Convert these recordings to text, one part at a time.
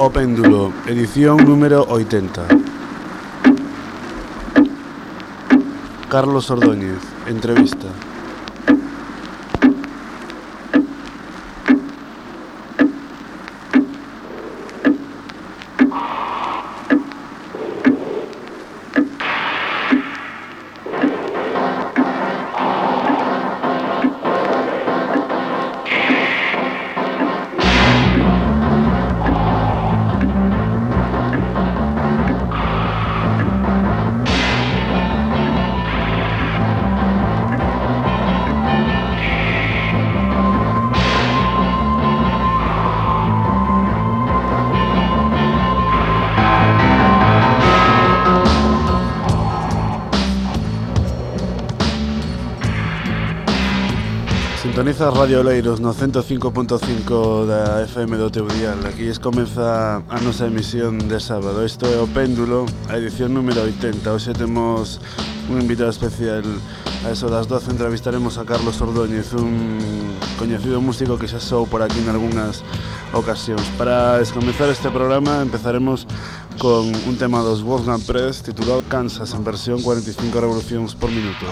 O péndulo, edición número oitenta. Carlos Ordóñez, entrevista. Radio Leiros no 105.5 da FM do teu dial Aquí es comeza a nosa emisión de sábado. Isto é o Péndulo, a edición número 80 Hoxe temos un invitado especial. A eso das 12 entrevistaremos a Carlos Ordóñez Un coñecido músico que xa sou por aquí en algunhas ocasións. Para escomezar este programa empezaremos con un tema dos Wolfgang Press Titulado Kansas en versión 45 revolucións por minuto.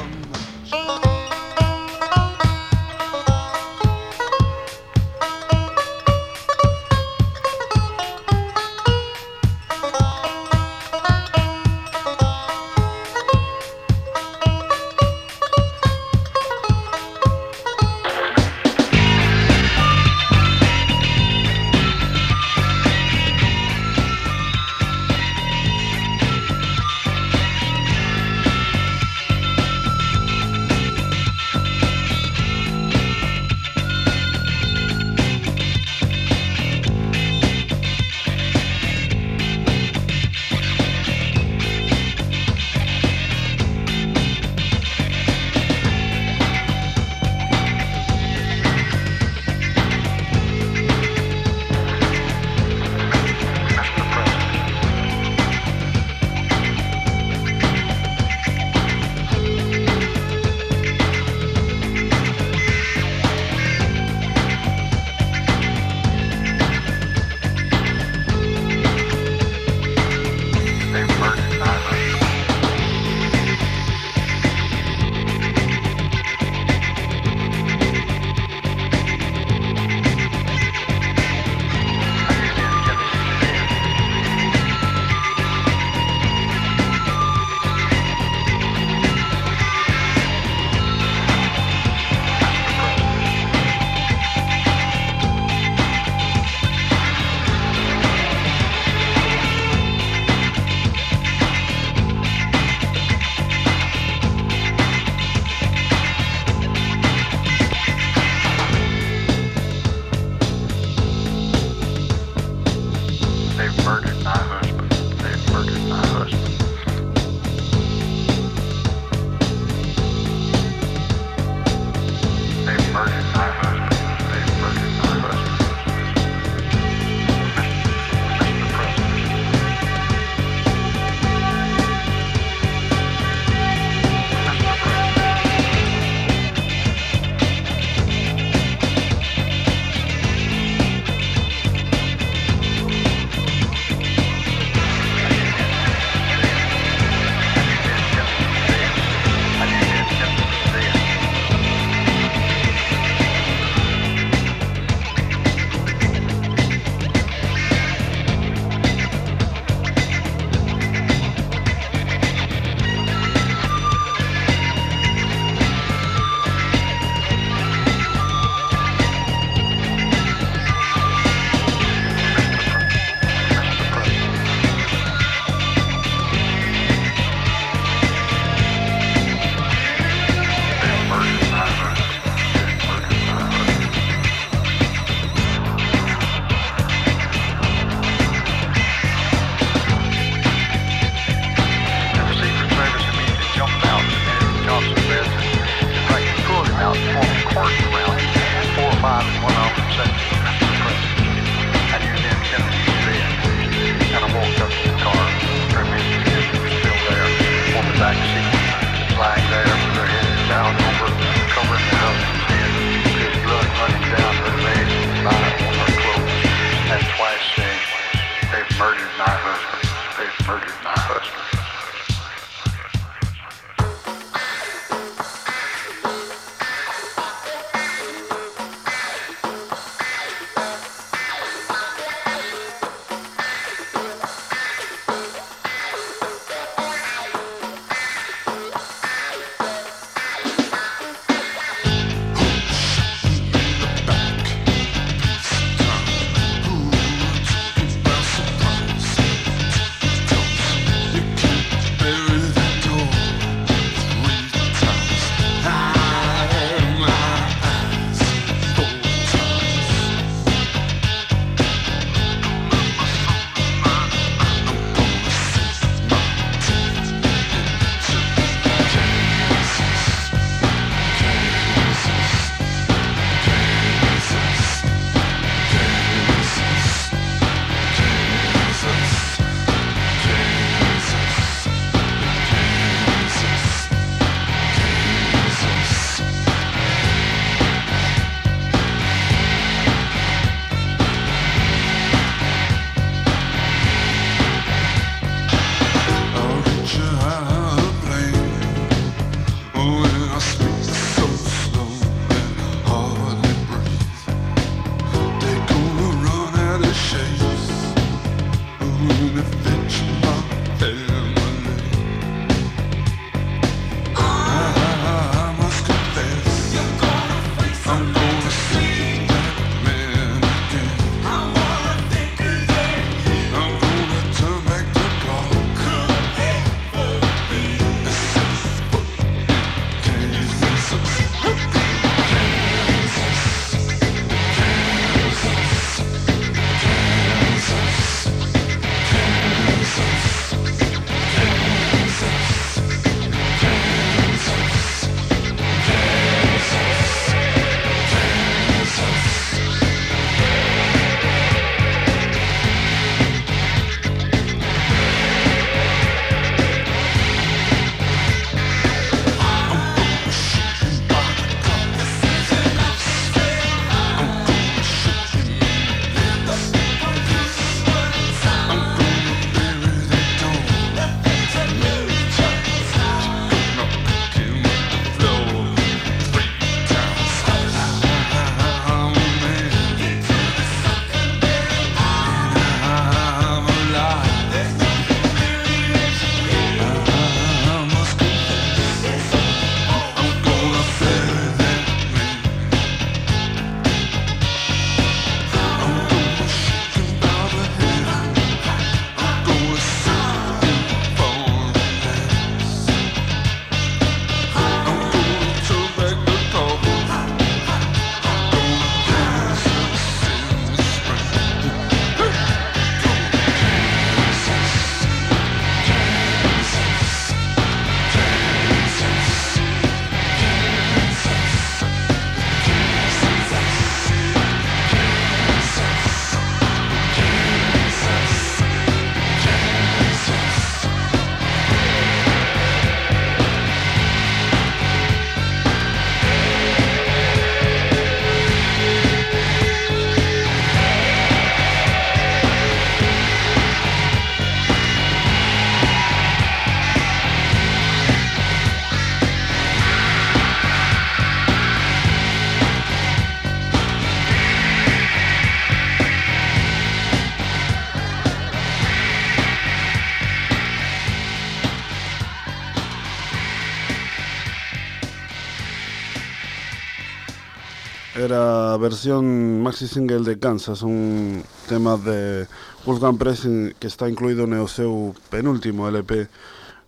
versión maxi single de Kansas, un tema de Wolfgang Pressing que está incluído no seu penúltimo LP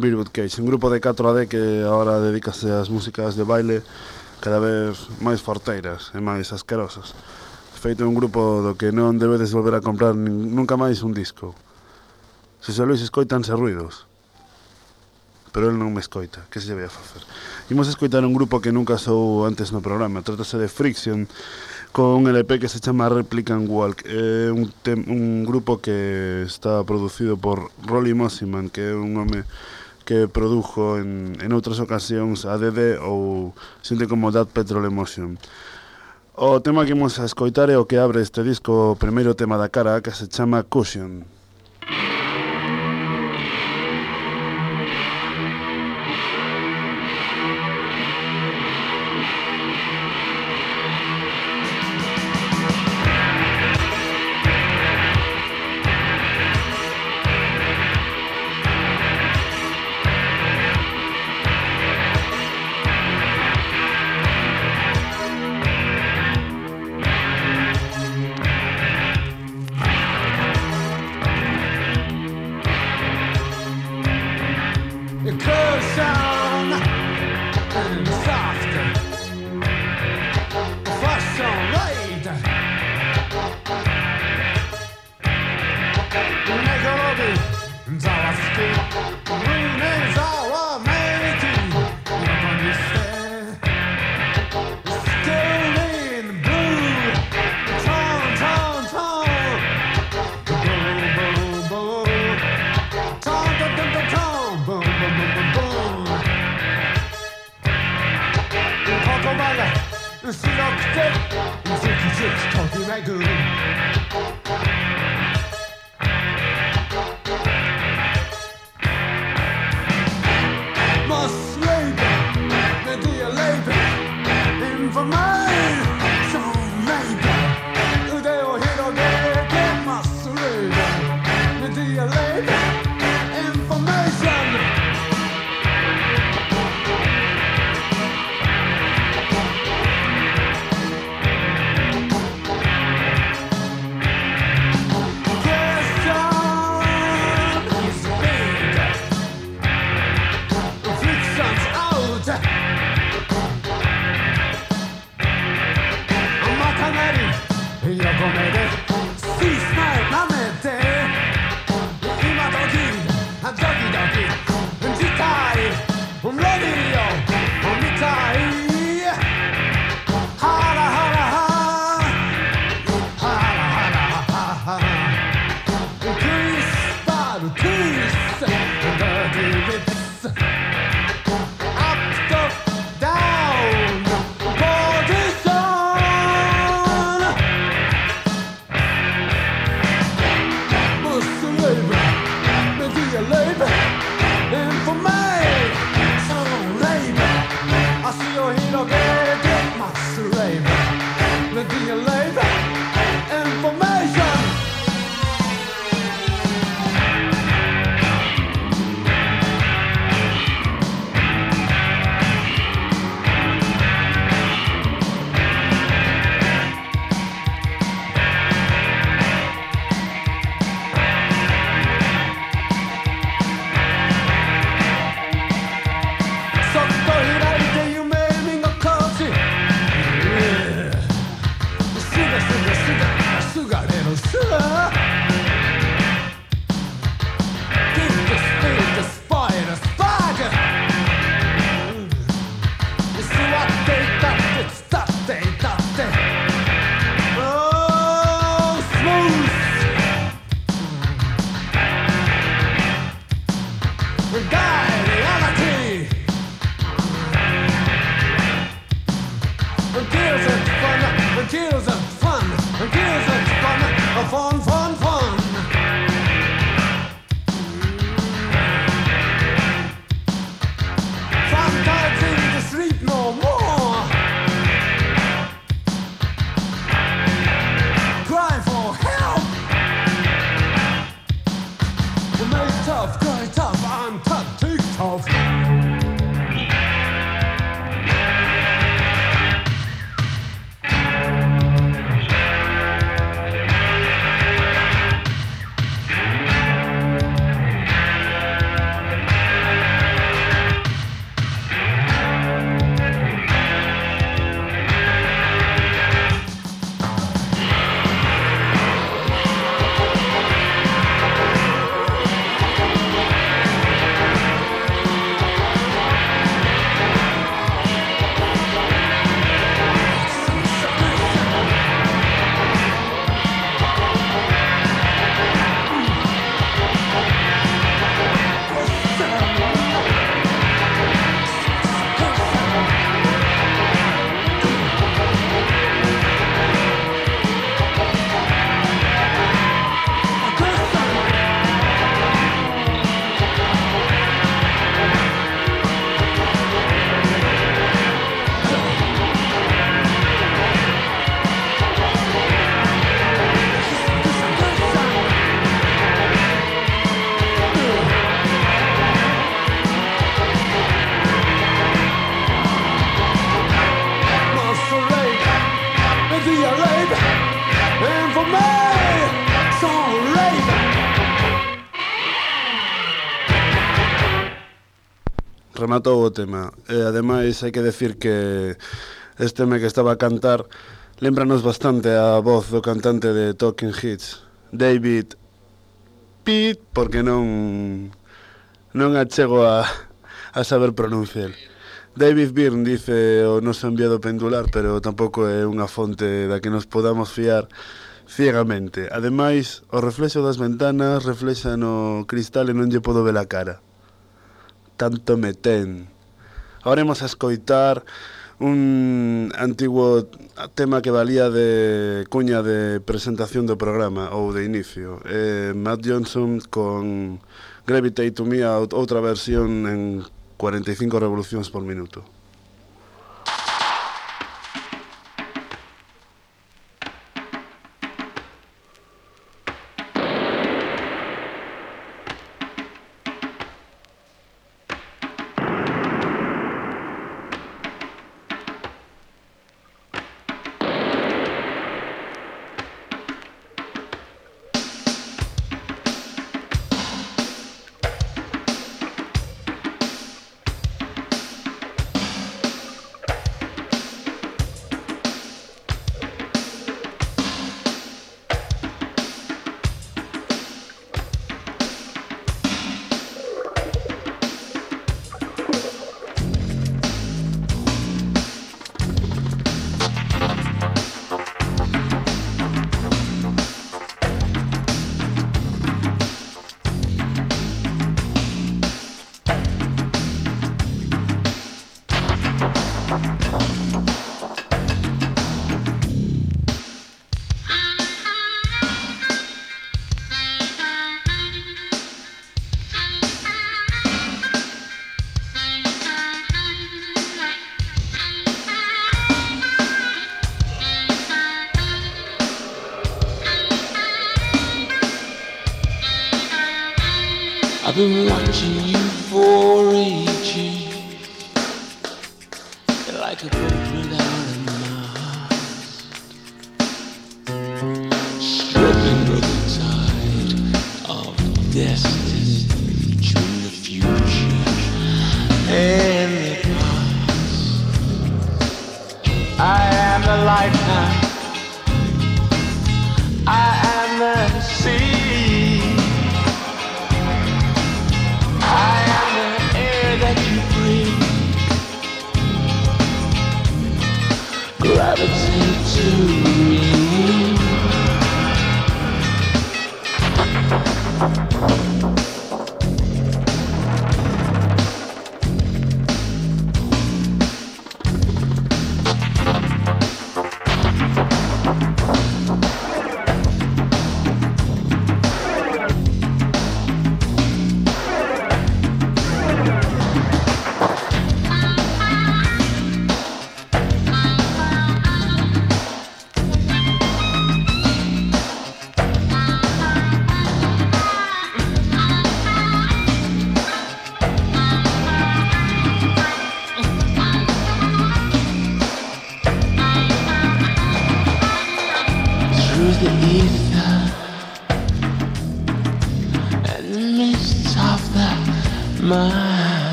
Beerwood Cage, un grupo de 4AD que agora dedícase ás músicas de baile cada vez máis forteiras e máis asquerosas. Feito un grupo do que non debedes volver a comprar nunca máis un disco. Se só Luis escoitanse ruidos. Pero él non me escoita, que se lle vai a facer? Imos escoitar un grupo que nunca sou antes no programa, trátase de Friction, con un LP que se chama Replicant Walk. É un, tem, un grupo que está producido por Rolly Mossiman, que é un home que produjo en, en outras ocasións ADD ou xente como That Petrol Emotion. O tema que imos a escoitar é o que abre este disco, o primeiro tema da cara, que se chama Cushion. feels rematou o tema. E ademais hai que decir que este me que estaba a cantar lembranos bastante a voz do cantante de Talking Hits, David Pitt, porque non non achego a, a saber pronunciar. David Byrne dice o noso enviado pendular, pero tampouco é unha fonte da que nos podamos fiar ciegamente. Ademais, o reflexo das ventanas reflexa no cristal e non lle podo ver a cara. Tanto me ten. Ahora imos a escoitar un antigo tema que valía de cuña de presentación do programa ou de inicio. Eh, Matt Johnson con Gravitate to Me, outra versión en 45 revolucións por minuto. I've been watching you for ages.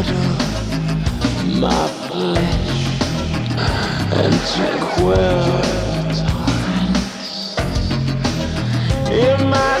out of my flesh and to quell in my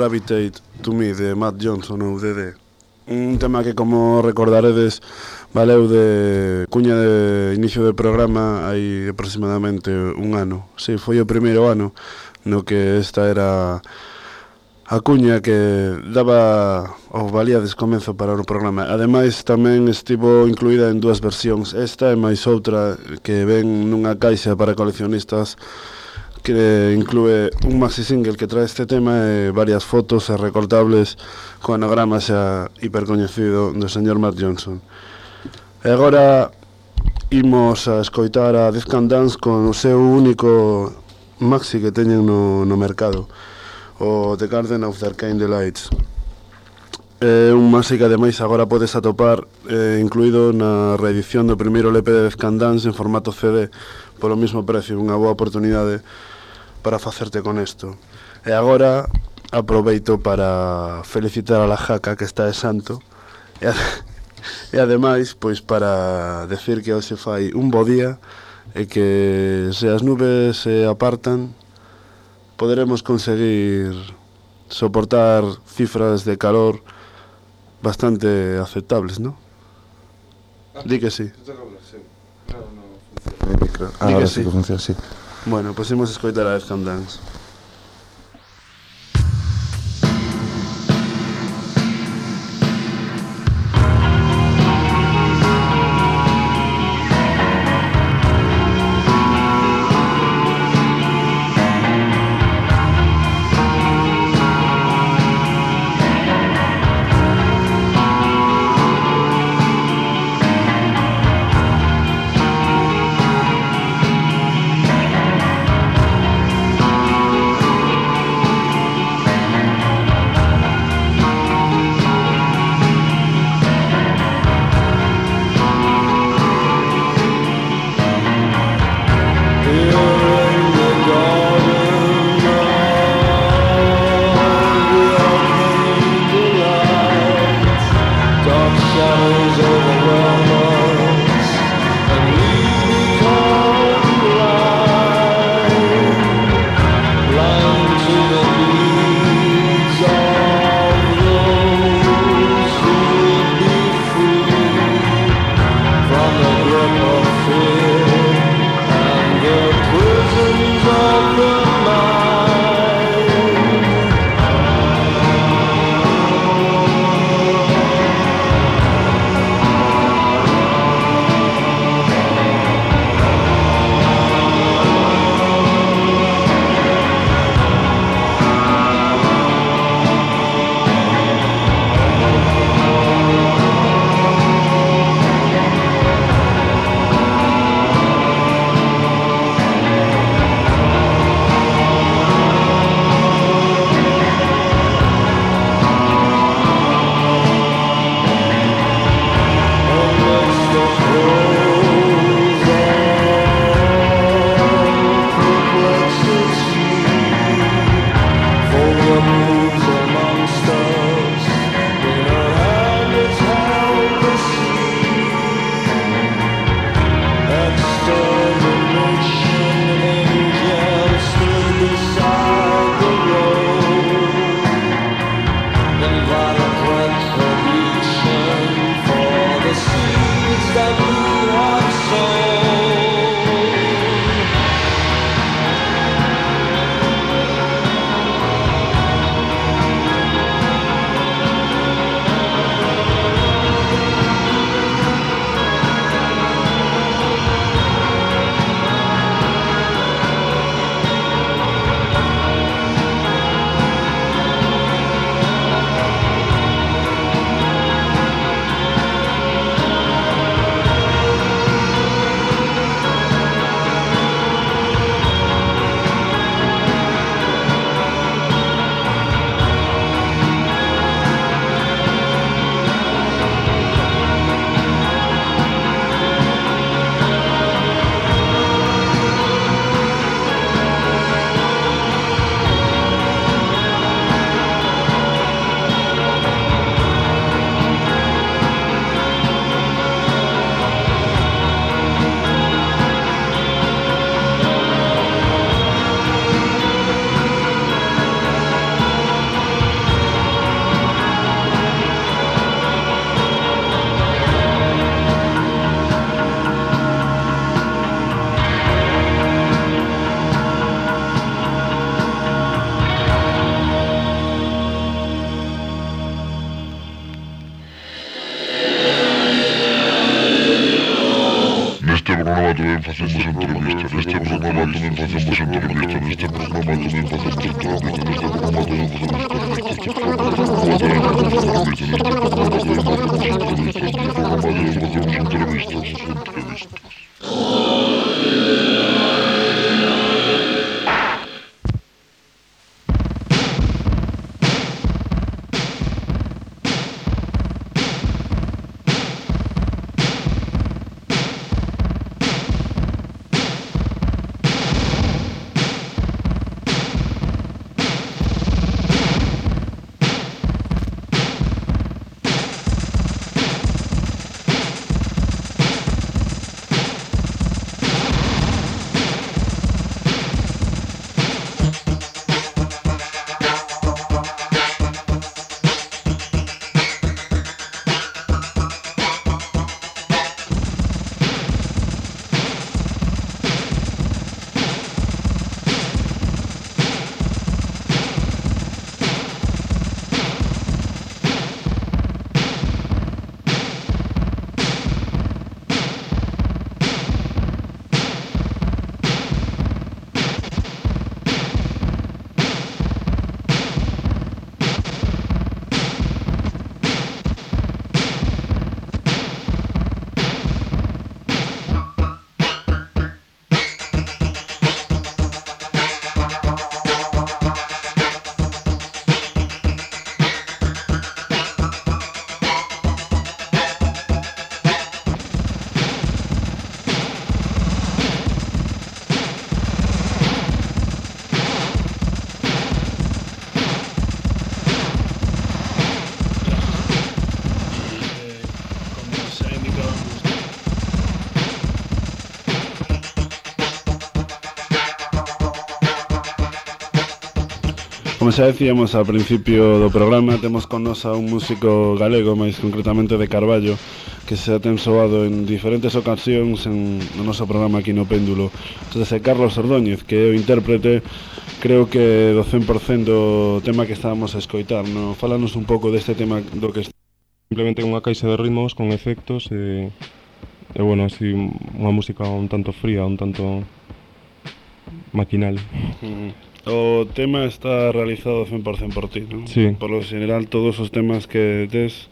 Gravitate to Me de Matt Johnson ou DD. Un tema que como recordaredes valeu de cuña de inicio de programa hai aproximadamente un ano. Si, sí, foi o primeiro ano no que esta era a cuña que daba ou valía descomenzo para o programa. Ademais, tamén estivo incluída en dúas versións. Esta e máis outra que ven nunha caixa para coleccionistas que inclúe un maxi single que trae este tema e varias fotos e recortables co anagrama xa hipercoñecido do señor Matt Johnson. E agora imos a escoitar a Death Can Dance con o seu único maxi que teñen no, no mercado, o The Garden of the Arcane Delights. É un maxi que ademais agora podes atopar eh, incluído na reedición do primeiro LP de Descandans en formato CD polo mesmo precio, unha boa oportunidade para facerte con isto. E agora aproveito para felicitar a la jaca que está de santo e, a, e ademais pois para decir que hoxe fai un bo día e que se as nubes se apartan poderemos conseguir soportar cifras de calor bastante aceptables, ¿no? Ah, Di que sí. Di que sí. Bueno, pues hemos a F-Camp Dance. Paralel Universe Como xa decíamos ao principio do programa, temos con a un músico galego, máis concretamente de Carballo, que se ten soado en diferentes ocasións en, no noso programa aquí no Péndulo. Entón, Carlos Ordóñez, que é o intérprete, creo que do 100% do tema que estábamos a escoitar. No? Fálanos un pouco deste tema do que. Simplemente unha caixa de ritmos con efectos e, e bueno, así unha música un tanto fría, un tanto maquinal. Mm -hmm. O tema está realizado 100% por ti, ¿no? Sí. Por lo general, todos os temas que tes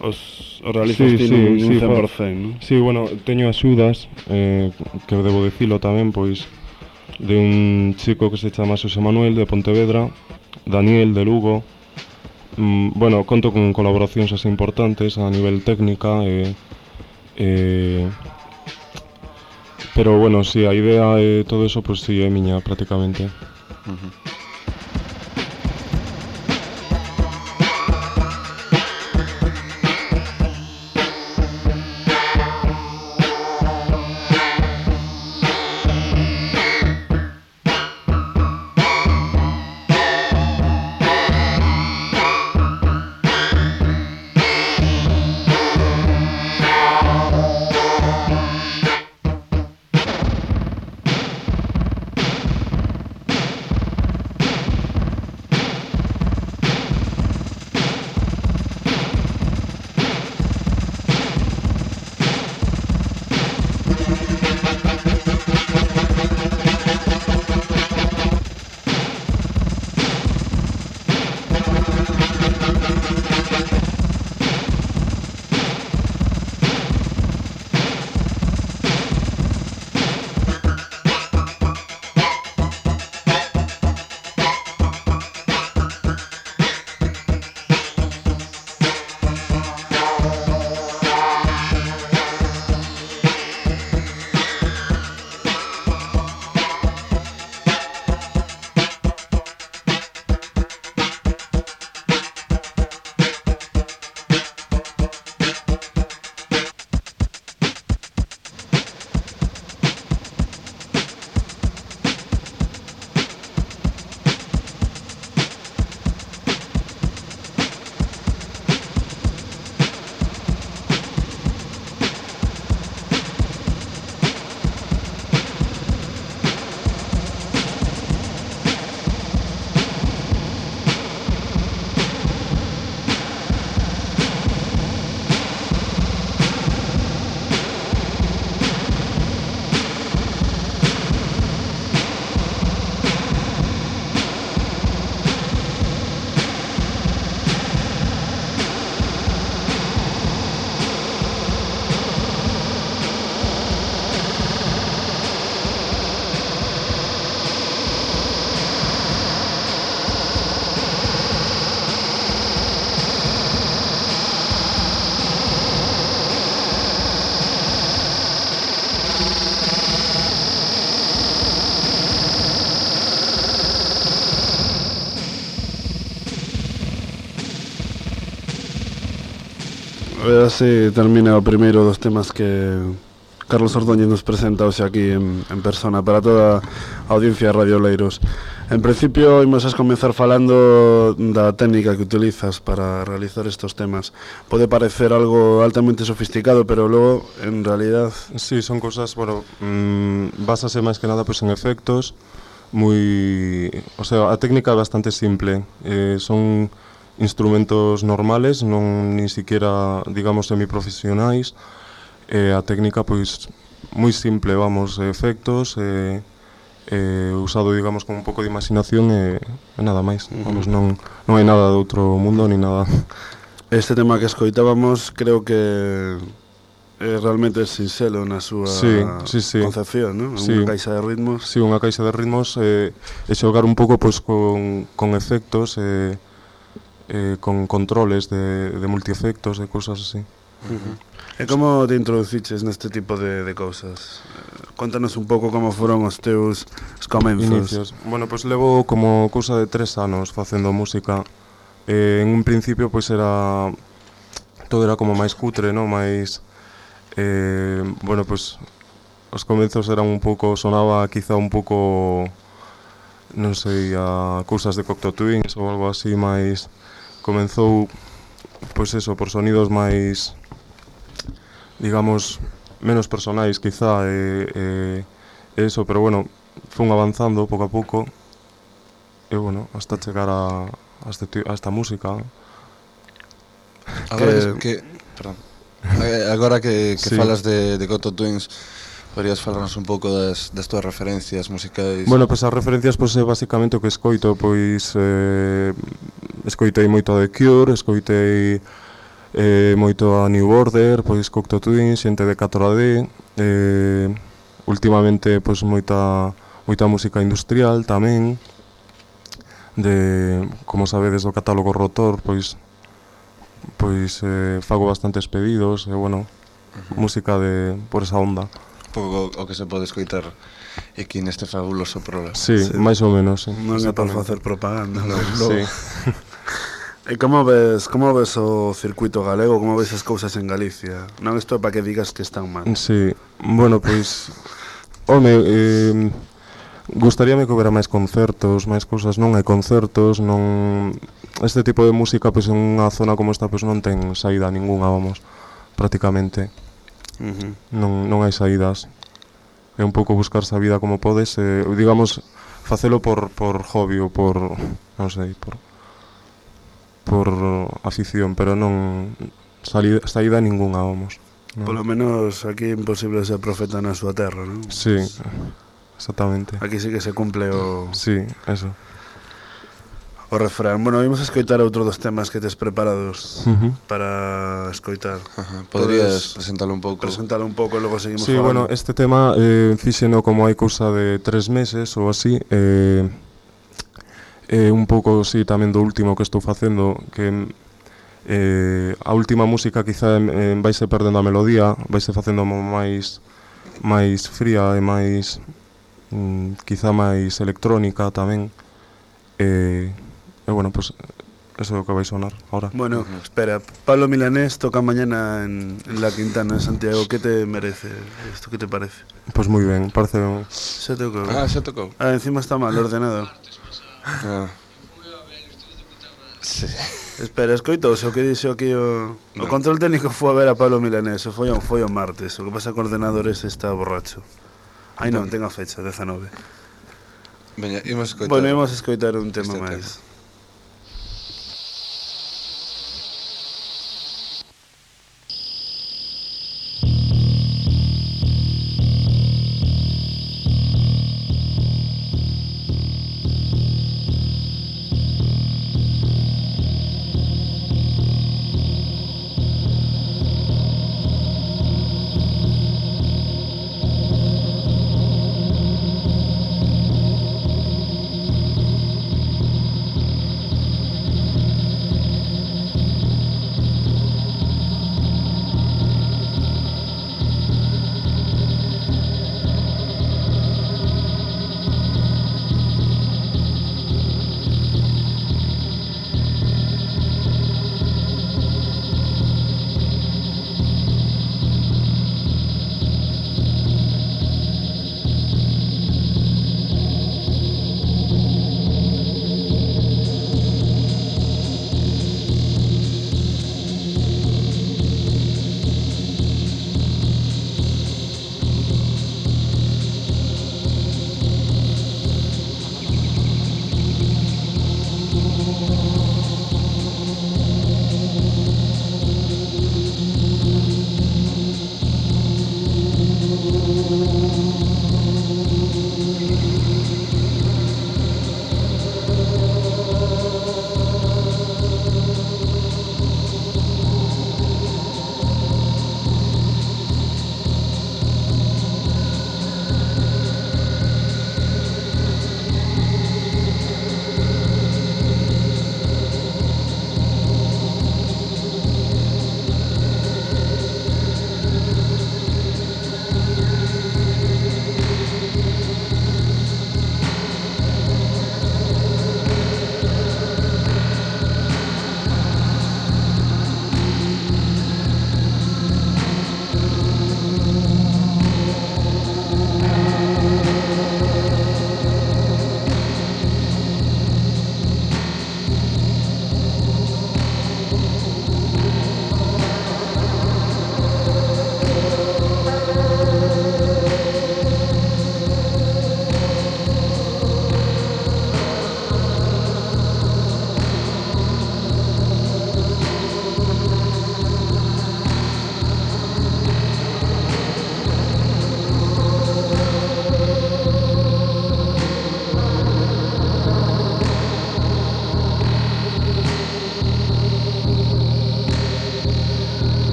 os, os realizas Sí, ti sí, sí, 100%, ¿no? Sí, bueno, teño axudas, eh, que debo dicilo tamén, pois, de un chico que se chama Xosé Manuel de Pontevedra, Daniel de Lugo, mm, bueno, conto con colaboracións así importantes a nivel técnica e, e pero bueno, sí, a idea e todo eso, pues, sí, é miña prácticamente. E así termina o primeiro dos temas que Carlos Ordóñez nos presenta hoxe aquí en, en persona para toda a audiencia de Radio Leiros. En principio, imos a comenzar falando da técnica que utilizas para realizar estos temas. Pode parecer algo altamente sofisticado, pero logo, en realidad... Sí, son cosas, bueno, mmm, basase máis que nada pues, en efectos, moi... O sea, a técnica é bastante simple. Eh, son instrumentos normales, non nin siquiera, digamos, semiprofesionais. E a técnica, pois, moi simple, vamos, eh, efectos, e, e usado, digamos, con un pouco de imaginación e, e nada máis. Vamos, non, non hai nada de outro mundo, ni nada. Este tema que escoitábamos creo que é realmente sinxelo na súa sí, sí, sí. concepción, non? Sí. Unha caixa de ritmos. Sí, unha caixa de ritmos eh, e xogar un pouco pois, con, con efectos eh, eh, con controles de, de multiefectos, de cousas así. Uh -huh. E como te introduciches neste tipo de, de cousas? Eh, contanos un pouco como foron os teus os comenzos. Inicios. Bueno, pois pues, levo como cousa de tres anos facendo música. Eh, en un principio, pois pues, era... Todo era como máis cutre, no? Máis... Eh, bueno, pois... Pues, os comenzos eran un pouco... Sonaba quizá un pouco... Non sei, a cousas de Cocteau Twins ou algo así máis comenzou pois eso, por sonidos máis digamos menos personais quizá e, e eso, pero bueno, fun avanzando pouco a pouco e bueno, hasta chegar a, a, este, a esta música. Agora que, que perdón. Eh, agora que, que sí. falas de, de Goto Twins, Poderías falarnos un pouco das, das túas referencias musicais? Bueno, pois pues, as referencias pois, pues, é basicamente o que escoito, pois eh, escoitei moito a The Cure, escoitei eh, moito a New Order, pois Cocteau Twins, xente de 4AD, eh, últimamente pois moita moita música industrial tamén de como sabedes do catálogo rotor, pois pois eh, fago bastantes pedidos e bueno, uh -huh. música de por esa onda. Pois Pouco o que se pode escoitar aquí neste fabuloso programa. Sí, sí. máis ou menos. Sí. Non é para facer propaganda. non. no. Sí. E como ves, como ves o circuito galego, como ves as cousas en Galicia? Non isto é para que digas que están mal. Sí, bueno, pois, home, eh, gustaríame que houbera máis concertos, máis cousas, non hai concertos, non... Este tipo de música, pois, en unha zona como esta, pois, non ten saída ninguna, vamos, prácticamente. Uh -huh. non, non hai saídas. É un pouco buscarse a vida como podes, eh, digamos, facelo por, por hobby ou por, non sei, por por afición, pero non salida, saída ningunha vamos. No. Polo menos aquí é imposible ser profeta na súa terra, non? Sí, exactamente. Aquí sí que se cumple o... Sí, eso. O refrán. Bueno, vimos escoitar outro dos temas que tes preparados uh -huh. para escoitar. Ajá. Podrías presentalo un pouco? Presentalo un pouco e logo seguimos Sí, falando. bueno, este tema eh, fíxeno como hai cousa de tres meses ou así... Eh, eh, un pouco si sí, tamén do último que estou facendo que eh, a última música quizá eh, vaise perdendo a melodía vaise facendo máis máis fría e máis mm, quizá máis electrónica tamén e, eh, e bueno, pues eso é o que vai sonar ahora. Bueno, espera, Pablo Milanés toca mañana en, en La Quintana, Santiago. ¿Qué te merece esto? ¿Qué te parece? Pues moi ben, parece... Se tocou Ah, se tocou Ah, encima está mal ordenado. Ah. Sí. Espera, escoitouse o que dixo aquí o... No. O control técnico foi a ver a Pablo Milanés, o foi, o, foi o martes, o que pasa que o ordenador ese está borracho. Ai non, entón- ten a fecha, 19. Veña, imos escoitar. Bueno, imos escoitar un tema este máis. Tema.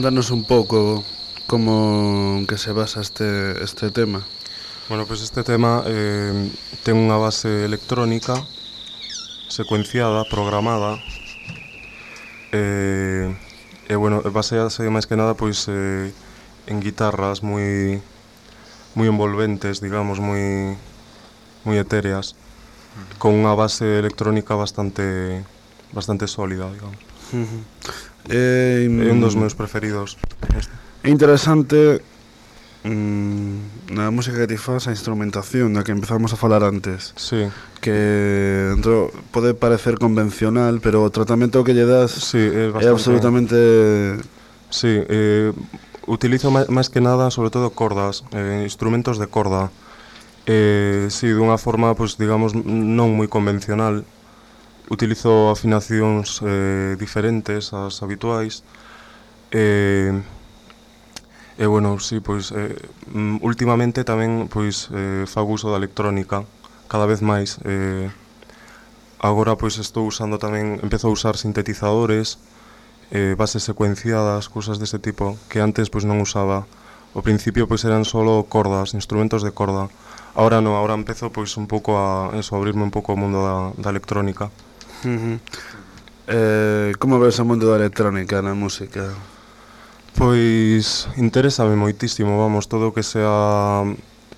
contarnos un pouco como que se basa este, este tema? Bueno, pues este tema eh, ten unha base electrónica secuenciada, programada eh, e, bueno, basease máis que nada pois eh, en guitarras moi moi envolventes, digamos, moi moi etéreas con unha base electrónica bastante bastante sólida, digamos. Uh -huh. É, é un dos mm, meus preferidos. Este. É interesante mm, na música que ti faz a instrumentación da que empezamos a falar antes. Sí. Que entro, pode parecer convencional, pero o tratamento que lle das sí, é, bastante... é absolutamente... Sí, eh, utilizo máis que nada, sobre todo, cordas, eh, instrumentos de corda. Eh, sí, dunha forma, pues, digamos, non moi convencional, utilizo afinacións eh, diferentes ás habituais. E eh, eh, bueno, sí, pois eh, mm, últimamente tamén pois eh, fago uso da electrónica cada vez máis. Eh, agora pois estou usando tamén empezo a usar sintetizadores eh, bases secuenciadas, cousas deste tipo que antes pois non usaba. Ao principio pois eran solo cordas, instrumentos de corda. Ahora no, ahora empezo pois un pouco a eso, a abrirme un pouco ao mundo da, da electrónica. Uh -huh. eh, como ves o mundo da electrónica na música? Pois interésame moitísimo, vamos, todo o que sea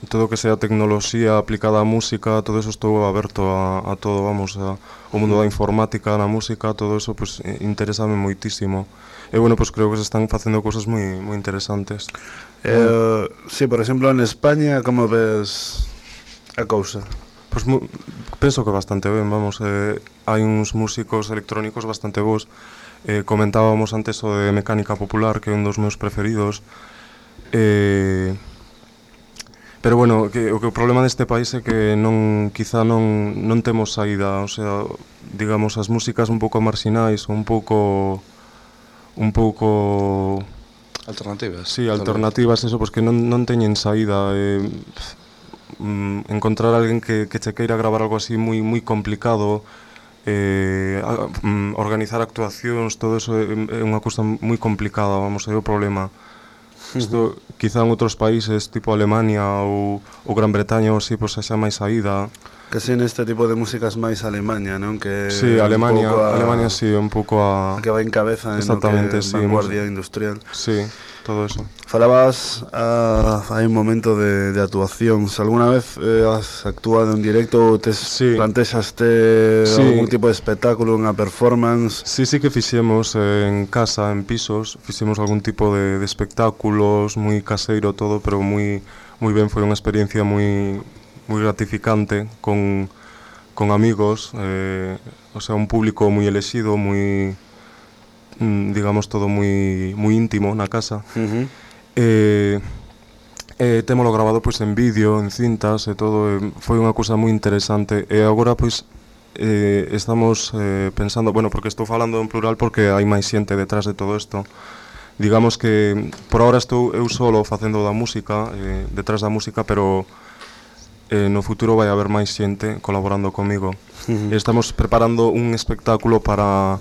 todo o que sea tecnoloxía aplicada á música, todo eso estou aberto a, a todo, vamos, a, o mundo da informática, na música, todo eso, pois, pues, eh, interésame moitísimo. E, bueno, pois pues, creo que se están facendo cousas moi, moi interesantes. Eh, bueno. Sí, por exemplo, en España, como ves a cousa? Pois, pues, penso que bastante ben, vamos, eh, hai uns músicos electrónicos bastante bons. Eh, comentábamos antes o de mecánica popular, que é un dos meus preferidos. Eh, pero bueno, que, o que o problema deste país é que non quizá non non temos saída, o sea, digamos as músicas un pouco marxinais, un pouco un pouco alternativas. Sí, alternativas, eso, pois pues que non non teñen saída, eh mm, encontrar alguén que, que che queira gravar algo así moi moi complicado eh, a, mm, organizar actuacións, todo eso é, é unha cousa moi complicada, vamos, é o problema. Isto, uh -huh. quizá en outros países, tipo Alemania ou, ou Gran Bretaña ou así, pois xa máis saída. Que si neste tipo de músicas máis Alemania, non? Que sí, Alemania, a, Alemania sí, un pouco a... a que vai en cabeza en no que sí, vanguardia industrial. Sí todo eso. Falabas ah, hai un momento de, de actuación. Se alguna vez eh, has actuado en directo, te sí. plantexaste sí. algún tipo de espectáculo, unha performance? Sí, sí que fixemos en casa, en pisos, fixemos algún tipo de, de espectáculos, moi caseiro todo, pero moi moi ben, foi unha experiencia moi moi gratificante con con amigos, eh, o sea, un público moi elexido, moi mm, digamos, todo moi moi íntimo na casa. Uh -huh. Eh, eh, témolo grabado pois en vídeo, en cintas e todo, eh, foi unha cousa moi interesante. Eh, e agora pois eh, estamos eh, pensando, bueno, porque estou falando en plural porque hai máis xente detrás de todo isto. Digamos que por ahora estou eu solo facendo da música, eh, detrás da música, pero eh, no futuro vai haber máis xente colaborando comigo. Uh -huh. Estamos preparando un espectáculo para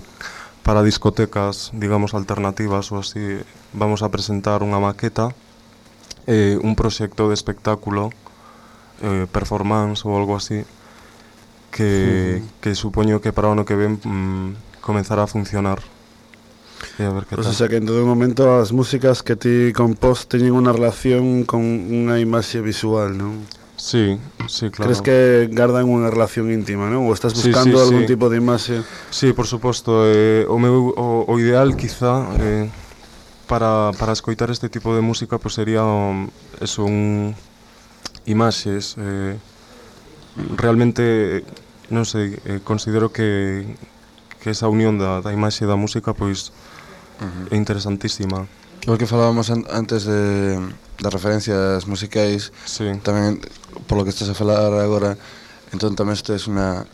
para discotecas, digamos, alternativas ou así. Vamos a presentar unha maqueta, eh, un proxecto de espectáculo, eh, performance ou algo así, que, que supoño que para o ano que ven mm, comenzará a funcionar. E a ver que Pues, tal. o sea que en todo momento as músicas que ti compós teñen unha relación con unha imaxe visual, non? Sí, sí, claro. Crees que gardan unha relación íntima, non? Ou estás buscando sí, sí, algún sí. tipo de imaxe? Sí, por suposto. Eh, o, meu, o, o ideal, quizá, eh, para, para escoitar este tipo de música, pues, sería um, eso, un, imaxes. Eh, realmente, non sei, eh, considero que, que esa unión da, da imaxe e da música pois uh -huh. é interesantísima. Igual que falábamos an antes de, das referencias musicais, sí. tamén polo que estás a falar agora, entón tamén tes unha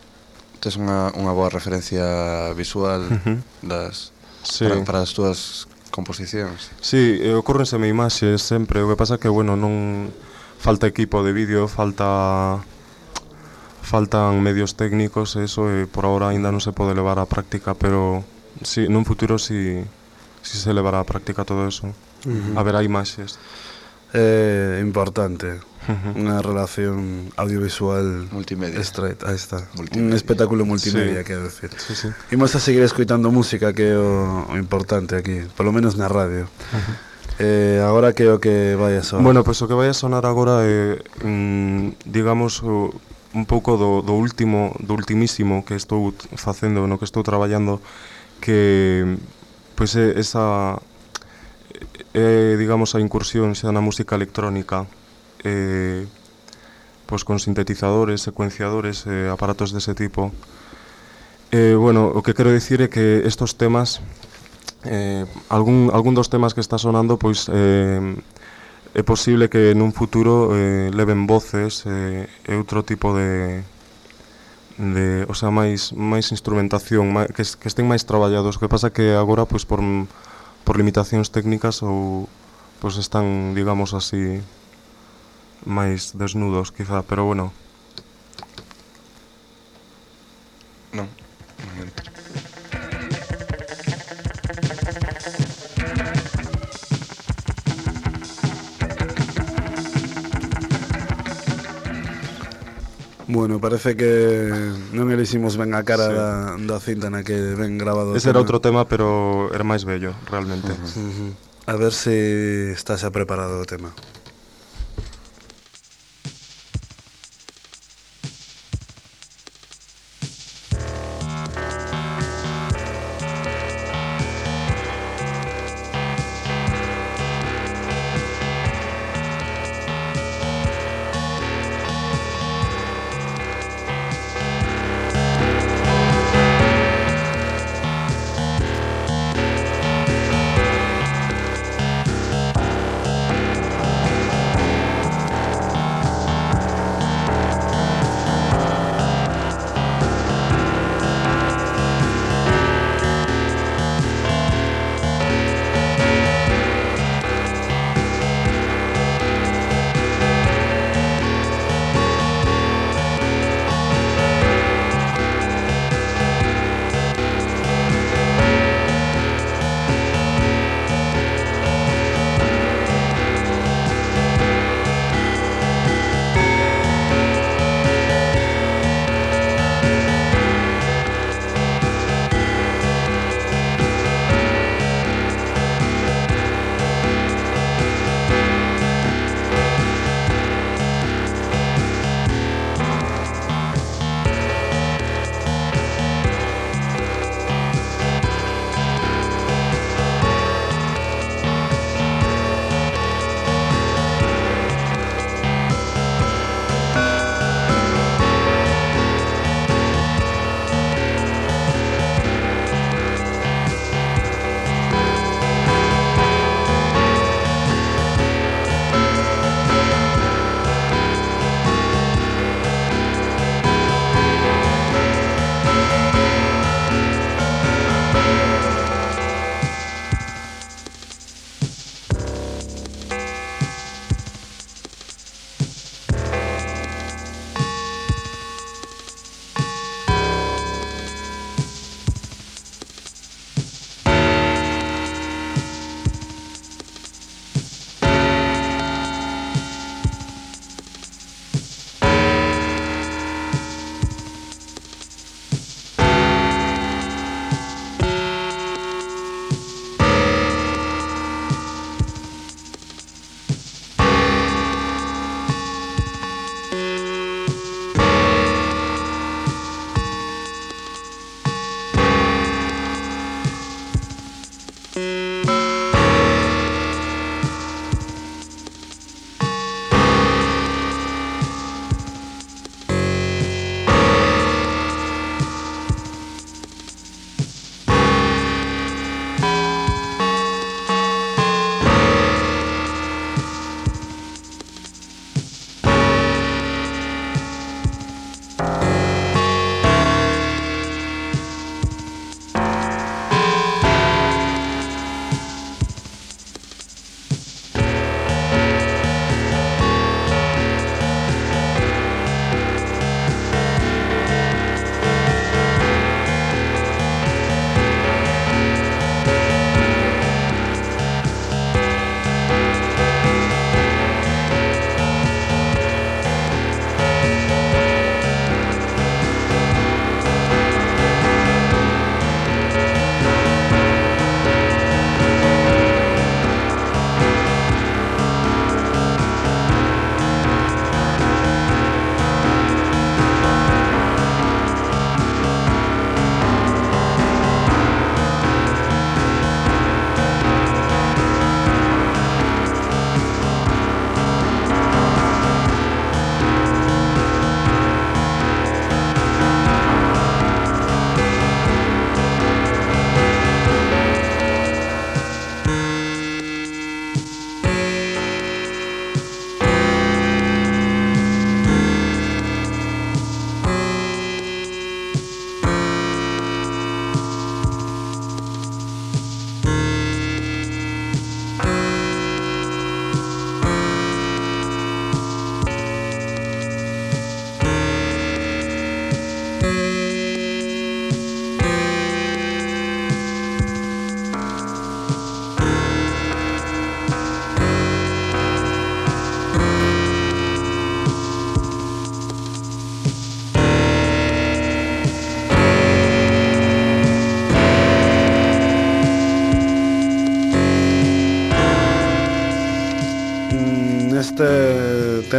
tes unha, unha boa referencia visual uh -huh. das sí. para, para as túas composicións. Sí, e me imaxes sempre, o que pasa que bueno, non falta equipo de vídeo, falta faltan medios técnicos, eso e por ahora aínda non se pode levar á práctica, pero si sí, nun futuro si sí, sí se levará á práctica todo eso. Uh -huh. Haberá imaxes. É eh, importante una unha relación audiovisual multimedia. Straight, aí está. Multimedia. Un espectáculo multimedia, sí. quero decir. Sí, sí. Imos a seguir escoitando música que é o, o importante aquí, polo menos na radio. Uh -huh. Eh, agora que o que vai a sonar? Bueno, pois pues, o que vai a sonar agora é, eh, mm, digamos, o, un pouco do, do último, do ultimísimo que estou facendo, no que estou traballando, que pois pues, é esa é, digamos, a incursión xa na música electrónica eh, pois con sintetizadores, secuenciadores, eh, aparatos dese tipo. Eh, bueno, o que quero dicir é que estos temas, eh, algún, algún dos temas que está sonando, pois eh, é posible que nun futuro eh, leven voces eh, e outro tipo de de, o sea, máis máis instrumentación, máis, que, que estén máis traballados. O que pasa que agora pois por por limitacións técnicas ou pois están, digamos así, máis desnudos, quizá, pero bueno. Non, momento. Bueno, parece que non eliximos ben a cara sí. da, da cinta na que ven grabado Ese era outro tema, pero era máis bello, realmente uh -huh. Uh -huh. A ver se si está xa preparado o tema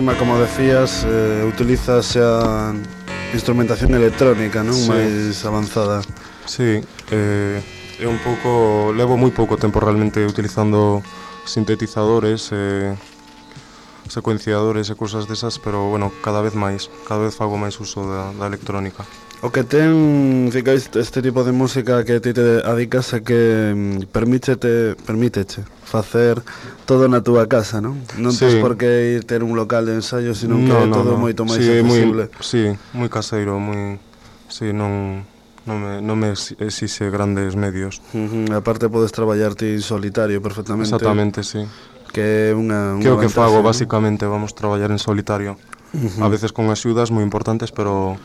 tema, como decías, eh, utiliza xa instrumentación electrónica, non? Sí. Máis avanzada. Sí, eh, é un pouco... Levo moi pouco tempo realmente utilizando sintetizadores, eh, secuenciadores e cousas desas, pero, bueno, cada vez máis. Cada vez fago máis uso da, da electrónica. O que ten fica este tipo de música que ti te adicas é que mm, permítete, permítete facer todo na túa casa, non? Non sí. tens por que ir ter un local de ensayo, sino no, que é no, todo no. moito máis sí, accesible. Moi, sí, moi caseiro, moi... Sí, non, non me, non me exixe grandes medios. Uh -huh. Aparte podes traballar ti solitario perfectamente. Exactamente, sí. Que é unha, unha Que o que fago, ¿no? basicamente, vamos traballar en solitario. Uh -huh. A veces con axudas moi importantes, pero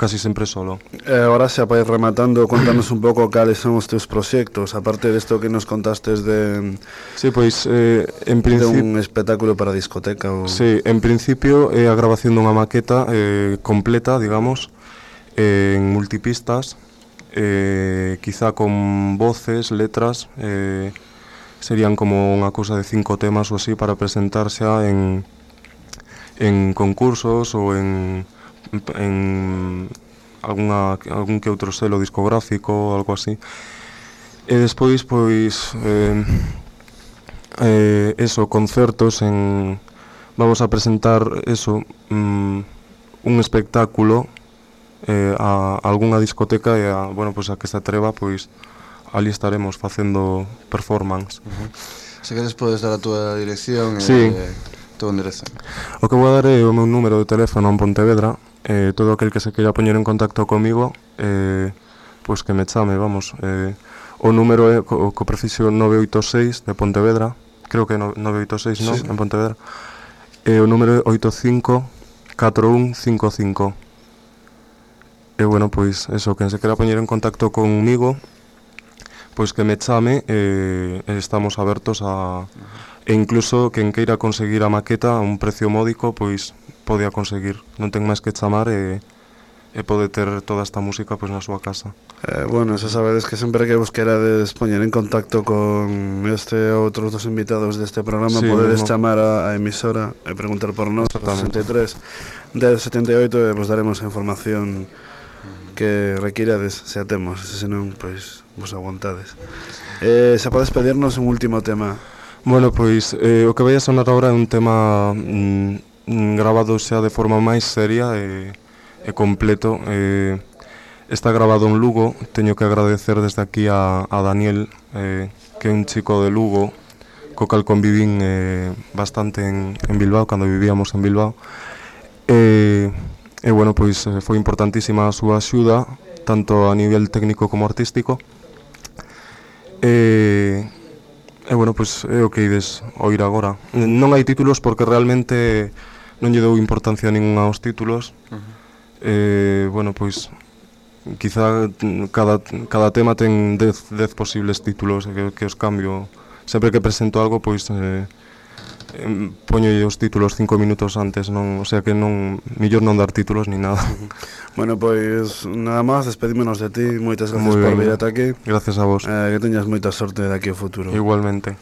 casi sempre solo. E agora xa para ir rematando, contanos un pouco cales son os teus proxectos, aparte desto que nos contastes de, Sí, pois eh, en de principio un espectáculo para discoteca ou... Sí, en principio é a grabación dunha maqueta eh, completa, digamos, eh, en multipistas, eh, quizá con voces, letras, eh, serían como unha cousa de cinco temas ou así para presentar xa en, en concursos ou en, en alguna, algún que outro selo discográfico ou algo así. E despois, pois, eh, eh, eso, concertos en... Vamos a presentar eso, mm, un espectáculo eh, a, algunha discoteca e a, bueno, pois a que se atreva, pois, ali estaremos facendo performance. Uh -huh. Se queres podes dar a túa dirección sí. Eh, e todo teu enderezo. O que vou dar é o meu número de teléfono en Pontevedra, eh, todo aquel que se queira poñer en contacto comigo eh, pois pues que me chame, vamos eh, o número é co, co prefixo 986 de Pontevedra creo que no, 986, non? Sí. en Pontevedra e eh, o número é 854155 e bueno, pois eso, quen se queira poñer en contacto conmigo pois que me chame eh, estamos abertos a e incluso quen queira conseguir a maqueta a un precio módico pois podía conseguir. Non ten máis que chamar e, e pode ter toda esta música pois na súa casa. Eh, bueno, xa sabedes que sempre que vos querades poñer en contacto con este ou outros dos invitados deste programa sí, podedes no. chamar a, a emisora e preguntar por nós 63 del 78 e vos daremos a información que requirades, se a temos, se non, pois, vos aguantades. Eh, xa podes pedirnos un último tema. Bueno, pois, eh, o que vai a sonar agora é un tema mm, grabado xa de forma máis seria e, e completo. Eh, está grabado en Lugo, teño que agradecer desde aquí a, a Daniel, eh, que é un chico de Lugo, co cal convivín eh, bastante en, en Bilbao, cando vivíamos en Bilbao. E, eh, bueno, pois eh, foi importantísima a súa axuda, tanto a nivel técnico como artístico. E, eh, E bueno, pois é o que ides oír agora. Non hai títulos porque realmente non lle dou importancia a ninguna aos títulos. Uh -huh. Eh, bueno, pois quizá cada, cada tema ten 10 10 posibles títulos que, que os cambio. Sempre que presento algo, pois eh, poño os títulos cinco minutos antes, non, o sea que non millor non dar títulos ni nada. Bueno, pois nada máis, despedímonos de ti, moitas gracias Muy por vir ata aquí. Gracias a vos. Eh, que teñas moita sorte de aquí ao futuro. Igualmente.